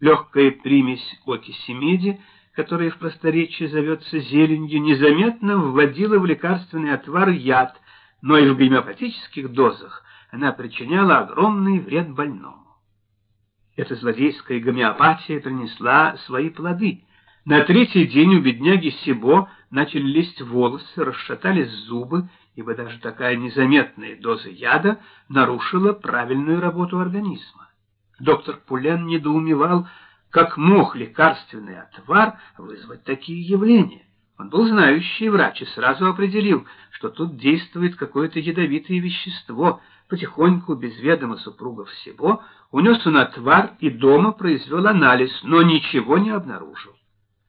Легкая примесь окиси меди, которая в просторечии зовется зеленью, незаметно вводила в лекарственный отвар яд, но и в гомеопатических дозах она причиняла огромный вред больному. Эта злодейская гомеопатия принесла свои плоды. На третий день у бедняги Сибо начали лезть волосы, расшатались зубы, ибо даже такая незаметная доза яда нарушила правильную работу организма. Доктор Пулен недоумевал, как мог лекарственный отвар вызвать такие явления. Он был знающий врач и сразу определил, что тут действует какое-то ядовитое вещество. Потихоньку, без ведома супругов всего, унес он отвар и дома произвел анализ, но ничего не обнаружил.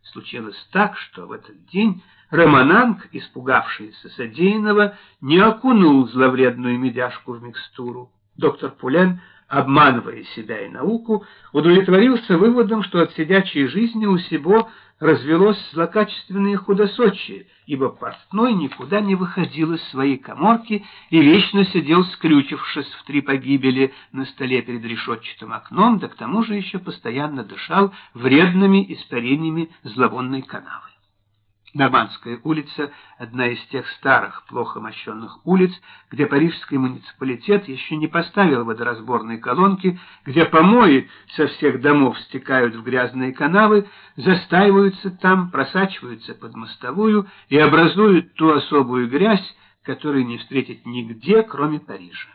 Случилось так, что в этот день Романанг, испугавшийся содеянного, не окунул зловредную медяшку в микстуру. Доктор Пулен обманывая себя и науку, удовлетворился выводом, что от сидячей жизни у Сибо развелось злокачественное худосочие, ибо портной никуда не выходил из своей коморки и вечно сидел, скрючившись в три погибели на столе перед решетчатым окном, да к тому же еще постоянно дышал вредными испарениями зловонной канавы. Нормандская улица — одна из тех старых, плохо мощенных улиц, где парижский муниципалитет еще не поставил водоразборные колонки, где помои со всех домов стекают в грязные канавы, застаиваются там, просачиваются под мостовую и образуют ту особую грязь, которую не встретить нигде, кроме Парижа.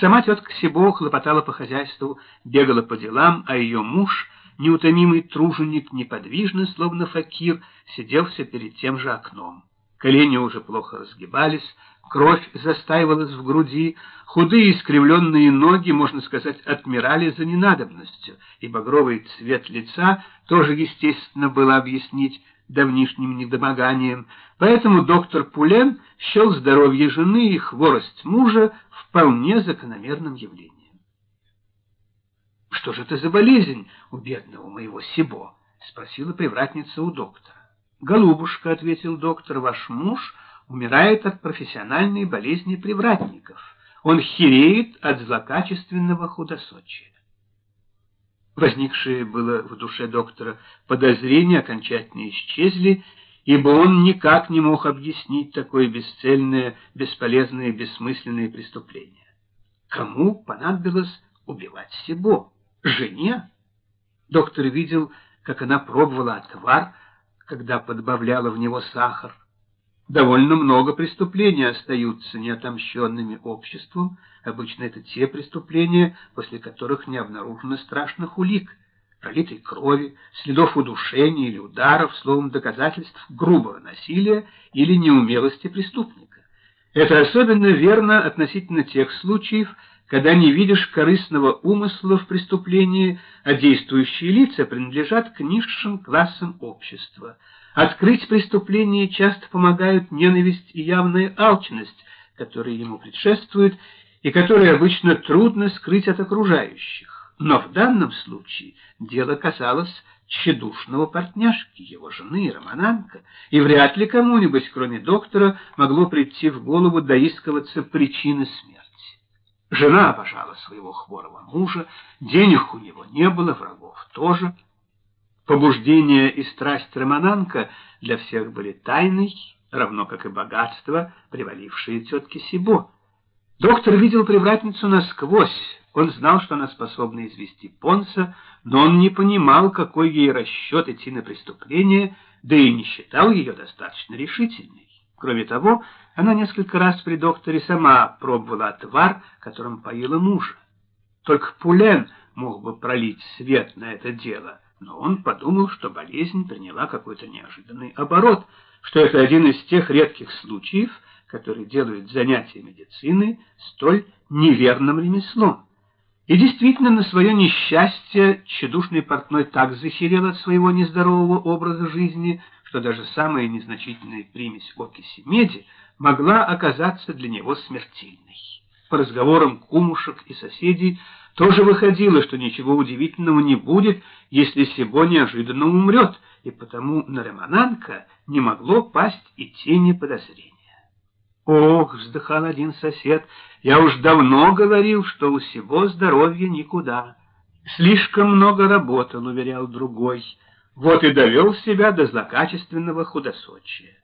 Сама тетка Сибо хлопотала по хозяйству, бегала по делам, а ее муж — неутомимый труженик неподвижно, словно факир, сидел все перед тем же окном. Колени уже плохо разгибались, кровь застаивалась в груди, худые искривленные ноги, можно сказать, отмирали за ненадобностью, и багровый цвет лица тоже, естественно, было объяснить давнишним недомоганием, поэтому доктор Пулен счел здоровье жены и хворость мужа вполне закономерным явлением. «Что же это за болезнь у бедного моего Сибо?» — спросила привратница у доктора. «Голубушка», — ответил доктор, — «ваш муж умирает от профессиональной болезни привратников. Он хереет от злокачественного худосочия». Возникшие было в душе доктора подозрения окончательно исчезли, ибо он никак не мог объяснить такое бесцельное, бесполезное, бессмысленное преступление. Кому понадобилось убивать Сибо? Жене. Доктор видел, как она пробовала отвар, когда подбавляла в него сахар. Довольно много преступлений остаются неотомщенными обществом. Обычно это те преступления, после которых не обнаружено страшных улик, пролитой крови, следов удушения или ударов, словом, доказательств грубого насилия или неумелости преступника. Это особенно верно относительно тех случаев, когда не видишь корыстного умысла в преступлении, а действующие лица принадлежат к низшим классам общества. Открыть преступление часто помогают ненависть и явная алчность, которые ему предшествуют и которые обычно трудно скрыть от окружающих. Но в данном случае дело касалось тщедушного партняшки, его жены, Романанка, и вряд ли кому-нибудь, кроме доктора, могло прийти в голову доискиваться причины смерти. Жена обожала своего хворого мужа, денег у него не было, врагов тоже. Побуждение и страсть Романанка для всех были тайной, равно как и богатство, привалившие тетки Сибо. Доктор видел привратницу насквозь, он знал, что она способна извести Понса, но он не понимал, какой ей расчет идти на преступление, да и не считал ее достаточно решительной. Кроме того, она несколько раз при докторе сама пробовала отвар, которым поила мужа. Только Пулен мог бы пролить свет на это дело, но он подумал, что болезнь приняла какой-то неожиданный оборот, что это один из тех редких случаев, которые делают занятия медициной столь неверным ремеслом. И действительно, на свое несчастье тщедушный портной так захерел от своего нездорового образа жизни, что даже самая незначительная примесь окиси меди могла оказаться для него смертельной. По разговорам кумушек и соседей тоже выходило, что ничего удивительного не будет, если Сибо неожиданно умрет, и потому на Романанка не могло пасть и тени подозрения. «Ох!» — вздыхал один сосед, — «я уж давно говорил, что у Сибо здоровья никуда». Слишком много работал, уверял другой, вот и довел себя до злокачественного худосочия.